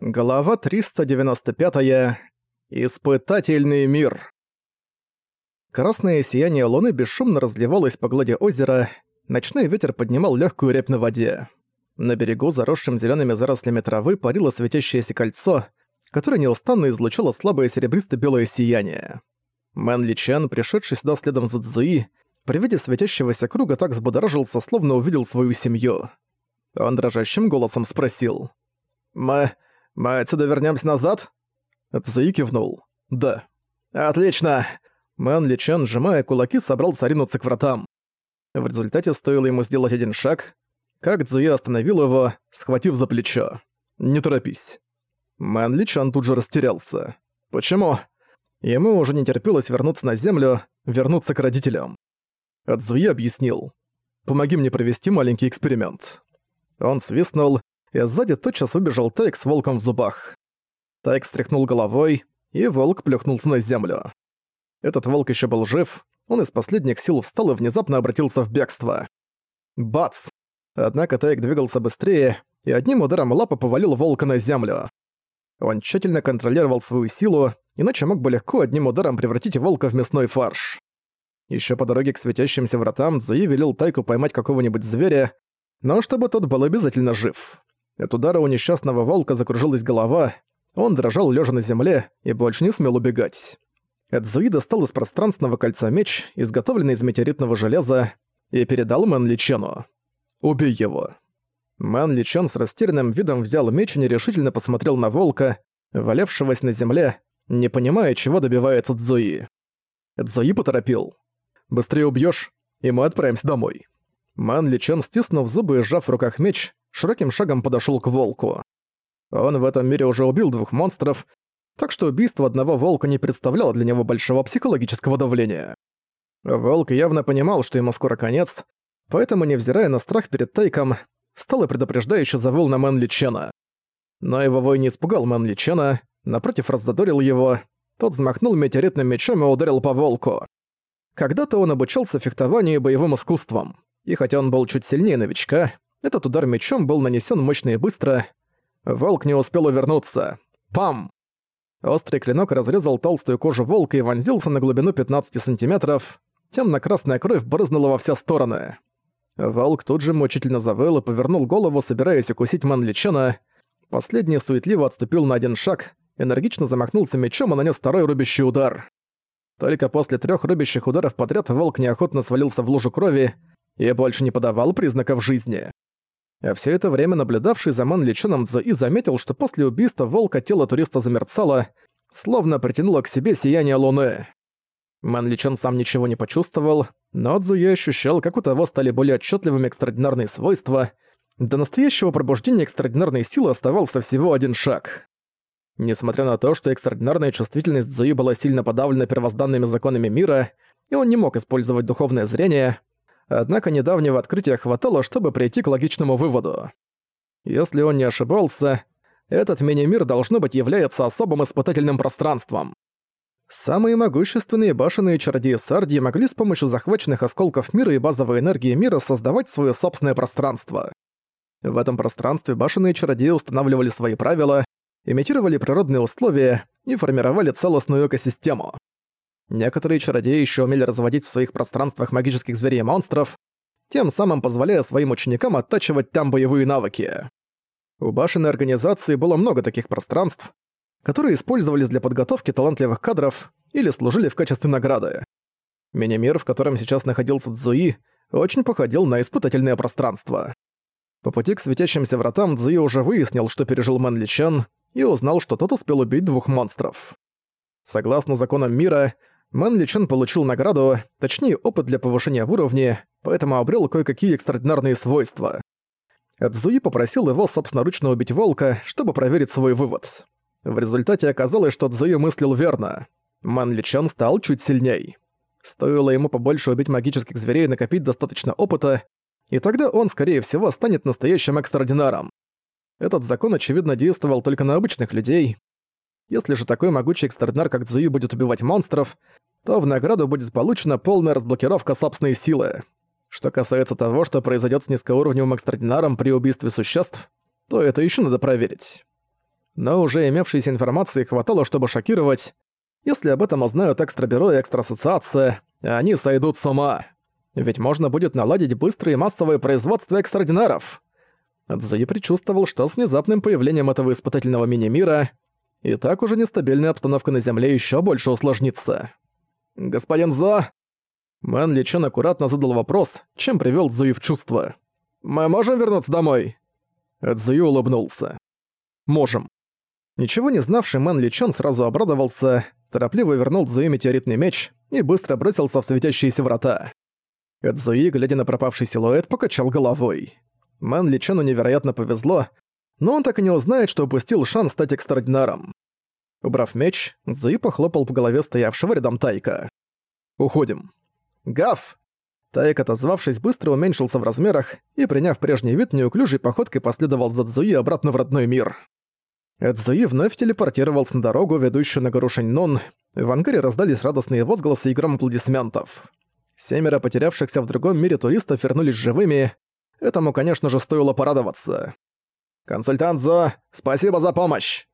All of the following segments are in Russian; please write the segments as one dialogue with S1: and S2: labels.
S1: Глава 395. -я. Испытательный мир. Красное сияние луны бесшумно разливалось по глади озера, ночной ветер поднимал легкую рябь на воде. На берегу, заросшим зелеными зарослями травы, парило светящееся кольцо, которое неустанно излучало слабое серебристо-белое сияние. Мэн Ли Чен, пришедший сюда следом за Цзуи, при виде светящегося круга так взбудоражился, словно увидел свою семью. Он дрожащим голосом спросил. «Мы... «Мы отсюда вернёмся назад?» Цзуи кивнул. «Да». «Отлично!» Мэн Ли Чен, сжимая кулаки, собрался ринуться к вратам. В результате стоило ему сделать один шаг, как Цзуи остановил его, схватив за плечо. «Не торопись». Мэн Ли Чен тут же растерялся. «Почему?» Ему уже не терпелось вернуться на землю, вернуться к родителям. Цзуи объяснил. «Помоги мне провести маленький эксперимент». Он свистнул, и сзади тотчас выбежал Тайк с волком в зубах. Тайк встряхнул головой, и волк плюхнулся на землю. Этот волк еще был жив, он из последних сил встал и внезапно обратился в бегство. Бац! Однако Тайк двигался быстрее, и одним ударом лапы повалил волка на землю. Он тщательно контролировал свою силу, иначе мог бы легко одним ударом превратить волка в мясной фарш. Еще по дороге к светящимся вратам Цзуи велел Тайку поймать какого-нибудь зверя, но чтобы тот был обязательно жив. От удара у несчастного волка закружилась голова, он дрожал лежа на земле и больше не смел убегать. Цзуи достал из пространственного кольца меч, изготовленный из метеоритного железа, и передал Мэн Ли Чену. «Убей его». Мэн Ли Чен с растерянным видом взял меч и нерешительно посмотрел на волка, валявшегося на земле, не понимая, чего добивается Цзуи. Цзуи поторопил. «Быстрее убьёшь, и мы отправимся домой». Мэн Личен, стиснув зубы и сжав в руках меч, широким шагом подошёл к волку. Он в этом мире уже убил двух монстров, так что убийство одного волка не представляло для него большого психологического давления. Волк явно понимал, что ему скоро конец, поэтому, невзирая на страх перед Тайком, встал и предупреждающе завыл на Мэн Личена. Но его вой не испугал Мэн Личена, напротив раззадорил его, тот взмахнул метеоритным мечом и ударил по волку. Когда-то он обучался фехтованию и боевым искусствам, и хотя он был чуть сильнее новичка, этот удар мечом был нанесен мощно и быстро. Волк не успел увернуться. Пам! Острый клинок разрезал толстую кожу волка и вонзился на глубину 15 сантиметров. Темно-красная кровь брызнула во все стороны. Волк тут же мучительно завыл и повернул голову, собираясь укусить Манличена. Последний суетливо отступил на один шаг, энергично замахнулся мечом и нанес второй рубящий удар. Только после трех рубящих ударов подряд волк неохотно свалился в лужу крови и больше не подавал признаков жизни. А все это время наблюдавший за Ман Личеном Цзуи заметил, что после убийства волка тело туриста замерцало, словно притянуло к себе сияние луны. Ман Личен сам ничего не почувствовал, но Цзуи ощущал, как у того стали более отчетливыми экстраординарные свойства. До настоящего пробуждения экстраординарной силы оставался всего один шаг. Несмотря на то, что экстраординарная чувствительность Цзуи была сильно подавлена первозданными законами мира, и он не мог использовать духовное зрение, однако недавнего открытия хватало, чтобы прийти к логичному выводу. Если он не ошибался, этот мини-мир, должно быть, является особым испытательным пространством. Самые могущественные башенные чародеи Сардии могли с помощью захваченных осколков мира и базовой энергии мира создавать свое собственное пространство. В этом пространстве башенные чародеи устанавливали свои правила, имитировали природные условия и формировали целостную экосистему. Некоторые чародеи еще умели разводить в своих пространствах магических зверей и монстров, тем самым позволяя своим ученикам оттачивать там боевые навыки. У башенной организации было много таких пространств, которые использовались для подготовки талантливых кадров или служили в качестве награды. Мини-мир, в котором сейчас находился Цзуи, очень походил на испытательное пространство. По пути к светящимся вратам Цзуи уже выяснил, что пережил Мэн Личен, и узнал, что тот успел убить двух монстров. Согласно законам мира, Мэн Личен получил награду, точнее опыт для повышения в уровне, поэтому обрел кое-какие экстраординарные свойства. Эдзуи попросил его собственноручно убить волка, чтобы проверить свой вывод. В результате оказалось, что Цзуи мыслил верно. Мэн Личен стал чуть сильней. Стоило ему побольше убить магических зверей и накопить достаточно опыта, и тогда он, скорее всего, станет настоящим экстраординаром. Этот закон, очевидно, действовал только на обычных людей, если же такой могучий экстраординар, как Цзуи, будет убивать монстров, то в награду будет получена полная разблокировка собственной силы. Что касается того, что произойдет с низкоуровневым экстраординаром при убийстве существ, то это еще надо проверить. но уже имевшейся информации хватало, чтобы шокировать. Если об этом узнают экстрабюро и экстрасоциация, они сойдут с ума. Ведь можно будет наладить быстрое массовое производство экстраординаров. Цзуи предчувствовал, что с внезапным появлением этого испытательного мини-мира и так уже нестабильная обстановка на Земле еще больше усложнится. «Господин Зо!» Мэн Ли Чен аккуратно задал вопрос, чем привел Цзуи в чувство. «Мы можем вернуться домой?» Цзуи улыбнулся. «Можем». Ничего не знавший Мэн Ли Чен сразу обрадовался, торопливо вернул Цзуи метеоритный меч и быстро бросился в светящиеся врата. А Цзуи, глядя на пропавший силуэт, покачал головой. Мэн Ли Чену невероятно повезло, но он так и не узнает, что упустил шанс стать экстраординаром. Убрав меч, Цзуи похлопал по голове стоявшего рядом Тайка. «Уходим». «Гав!» Тайк, отозвавшись, быстро уменьшился в размерах и, приняв прежний вид, неуклюжей походкой последовал за Цзуи обратно в родной мир. Эдзуи вновь телепортировался на дорогу, ведущую на гору Шаньнон. В ангаре раздались радостные возгласы и гром аплодисментов. Семеро потерявшихся в другом мире туристов вернулись живыми. Этому, конечно же, стоило порадоваться. «Консультант Зо, спасибо за помощь!»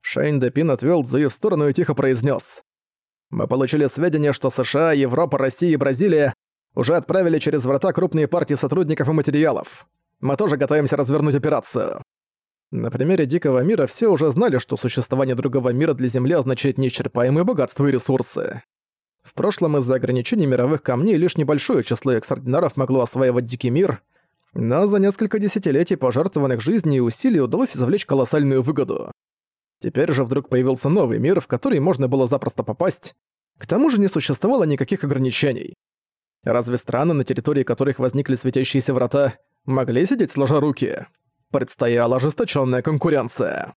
S1: Шейн Депин отвёл Зуи в сторону и тихо произнес: «Мы получили сведения, что США, Европа, Россия и Бразилия уже отправили через врата крупные партии сотрудников и материалов. Мы тоже готовимся развернуть операцию. На примере Дикого мира все уже знали, что существование другого мира для Земли означает неисчерпаемые богатства и ресурсы. В прошлом из-за ограничений мировых камней лишь небольшое число экстраординаров могло осваивать Дикий мир, но за несколько десятилетий пожертвованных жизней и усилий удалось извлечь колоссальную выгоду. Теперь же вдруг появился новый мир, в который можно было запросто попасть. К тому же не существовало никаких ограничений. Разве страны, на территории которых возникли светящиеся врата, могли сидеть сложа руки? предстояла ожесточенная конкуренция.